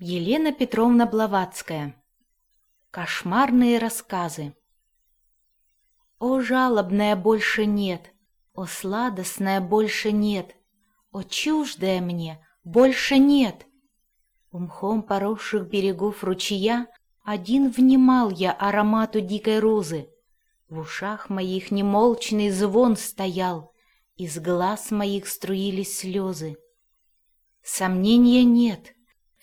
Елена Петровна Блаватская. Кошмарные рассказы. О, жалобная больше нет, О, сладостная больше нет, О, чуждая мне больше нет. У мхом поросших берегов ручья Один внимал я аромату дикой розы. В ушах моих немолчный звон стоял, Из глаз моих струились слезы. Сомнения нет —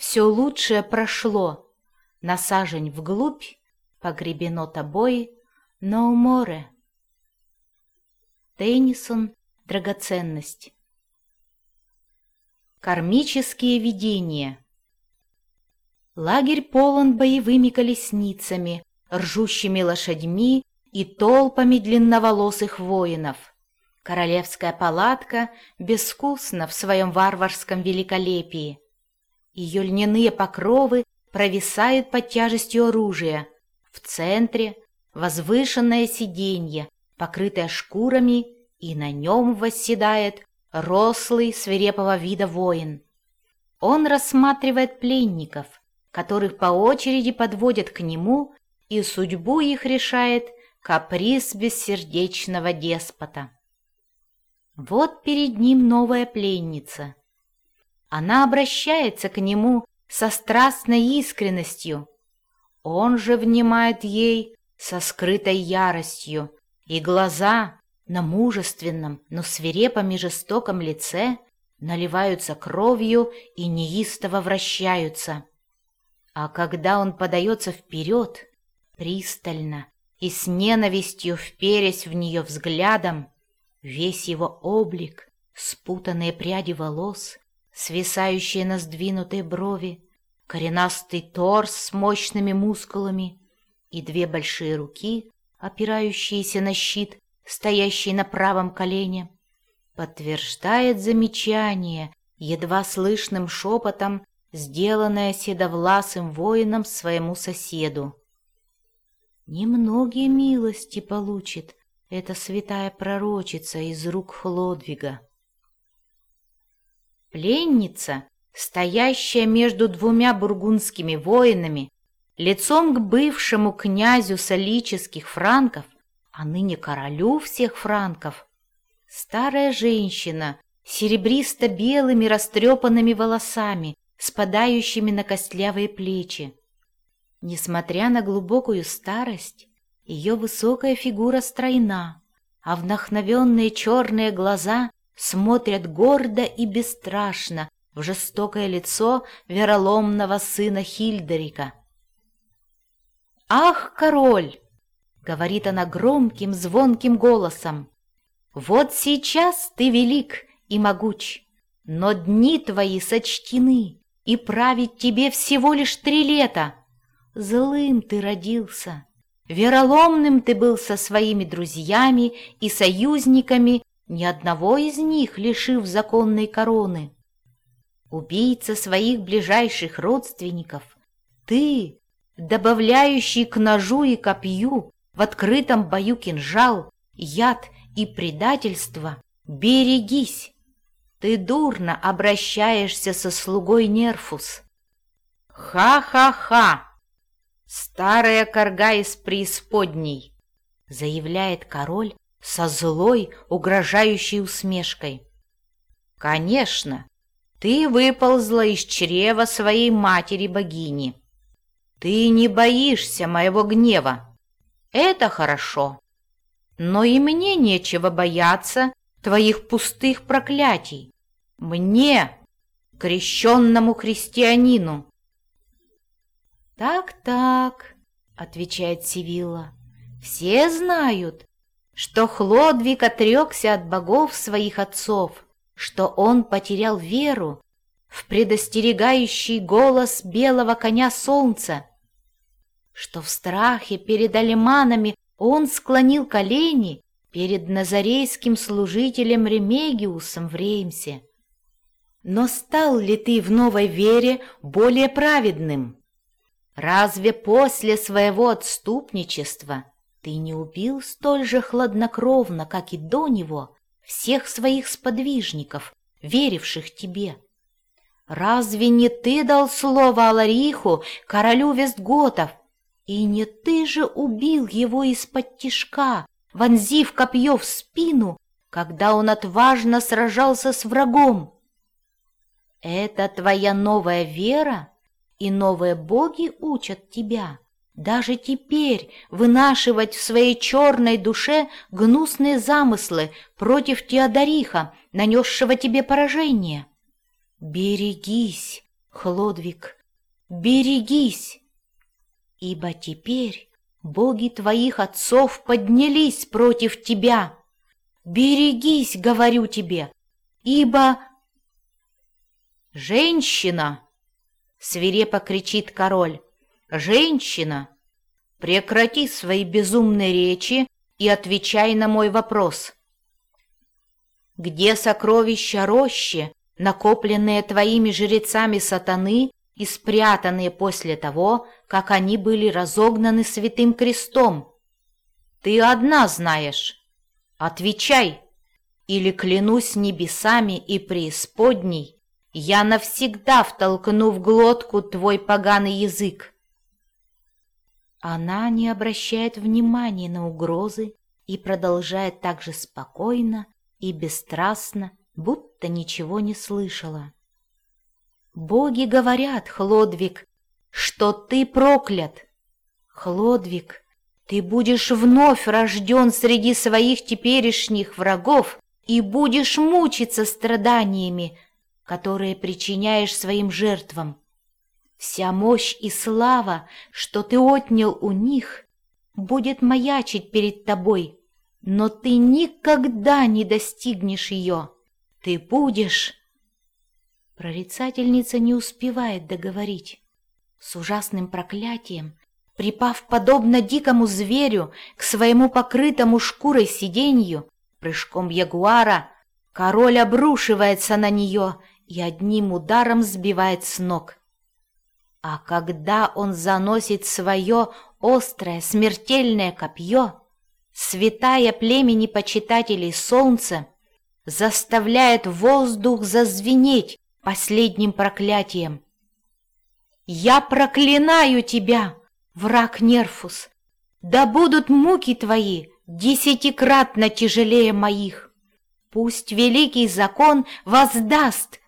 все лучшее прошло, Насажень вглубь, погребено тобой, но у море. Теннисон «Драгоценность». Кармические видения Лагерь полон боевыми колесницами, ржущими лошадьми и толпами длинноволосых воинов. Королевская палатка безвкусна в своем варварском великолепии. Ее льняные покровы провисают под тяжестью оружия. В центре возвышенное сиденье, покрытое шкурами, и на нем восседает рослый свирепого вида воин. Он рассматривает пленников, которых по очереди подводят к нему, и судьбу их решает каприз бессердечного деспота. Вот перед ним новая пленница — она обращается к нему со страстной искренностью. Он же внимает ей со скрытой яростью, и глаза на мужественном, но свирепом и жестоком лице наливаются кровью и неистово вращаются. А когда он подается вперед, пристально и с ненавистью вперясь в нее взглядом, весь его облик, спутанные пряди волос, свисающие на сдвинутые брови, коренастый торс с мощными мускулами и две большие руки, опирающиеся на щит, стоящий на правом колене, подтверждает замечание, едва слышным шепотом, сделанное седовласым воином своему соседу. Немногие милости получит эта святая пророчица из рук Хлодвига. Пленница, стоящая между двумя бургундскими воинами, лицом к бывшему князю солических франков, а ныне королю всех франков, старая женщина серебристо-белыми растрепанными волосами, спадающими на костлявые плечи. Несмотря на глубокую старость, ее высокая фигура стройна, а вдохновенные черные глаза смотрят гордо и бесстрашно в жестокое лицо вероломного сына Хильдерика. «Ах, король!» — говорит она громким, звонким голосом. «Вот сейчас ты велик и могуч, но дни твои сочтены, и править тебе всего лишь три лета. Злым ты родился, вероломным ты был со своими друзьями и союзниками ни одного из них лишив законной короны. Убийца своих ближайших родственников, ты, добавляющий к ножу и копью в открытом бою кинжал, яд и предательство, берегись! Ты дурно обращаешься со слугой Нерфус. Ха-ха-ха! Старая корга из преисподней, заявляет король, со злой, угрожающей усмешкой. «Конечно, ты выползла из чрева своей матери-богини. Ты не боишься моего гнева. Это хорошо. Но и мне нечего бояться твоих пустых проклятий. Мне, крещенному христианину». «Так-так», — отвечает Сивилла, — «все знают, что Хлодвиг отрекся от богов своих отцов, что он потерял веру в предостерегающий голос белого коня солнца, что в страхе перед алиманами он склонил колени перед назарейским служителем Ремегиусом в Реймсе. Но стал ли ты в новой вере более праведным? Разве после своего отступничества ты не убил столь же хладнокровно, как и до него, всех своих сподвижников, веривших тебе? Разве не ты дал слово Алариху, королю Вестготов? И не ты же убил его из-под тишка, вонзив копье в спину, когда он отважно сражался с врагом? Это твоя новая вера, и новые боги учат тебя даже теперь вынашивать в своей черной душе гнусные замыслы против Теодориха, нанесшего тебе поражение. Берегись, Хлодвиг, берегись, ибо теперь боги твоих отцов поднялись против тебя. Берегись, говорю тебе, ибо... «Женщина!» — свирепо кричит король. «Женщина! Прекрати свои безумные речи и отвечай на мой вопрос. Где сокровища рощи, накопленные твоими жрецами сатаны и спрятанные после того, как они были разогнаны святым крестом. Ты одна знаешь. Отвечай, или клянусь небесами и преисподней, я навсегда втолкну в глотку твой поганый язык. Она не обращает внимания на угрозы и продолжает так же спокойно и бесстрастно, будто ничего не слышала. «Боги говорят, Хлодвиг, что ты проклят. Хлодвиг, ты будешь вновь рожден среди своих теперешних врагов и будешь мучиться страданиями, которые причиняешь своим жертвам. Вся мощь и слава, что ты отнял у них, будет маячить перед тобой, но ты никогда не достигнешь ее. Ты будешь...» Прорицательница не успевает договорить. С ужасным проклятием, припав подобно дикому зверю к своему покрытому шкурой сиденью, прыжком ягуара, король обрушивается на нее и одним ударом сбивает с ног. А когда он заносит свое острое смертельное копье, святая племени почитателей солнца заставляет воздух зазвенеть последним проклятием. «Я проклинаю тебя, враг Нерфус! Да будут муки твои десятикратно тяжелее моих! Пусть великий закон воздаст!»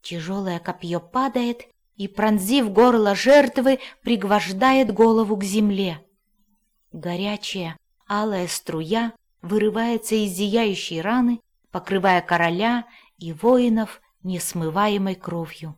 Тяжелое копье падает, и, пронзив горло жертвы, пригвождает голову к земле. Горячая, алая струя вырывается из зияющей раны, покрывая короля и воинов несмываемой кровью.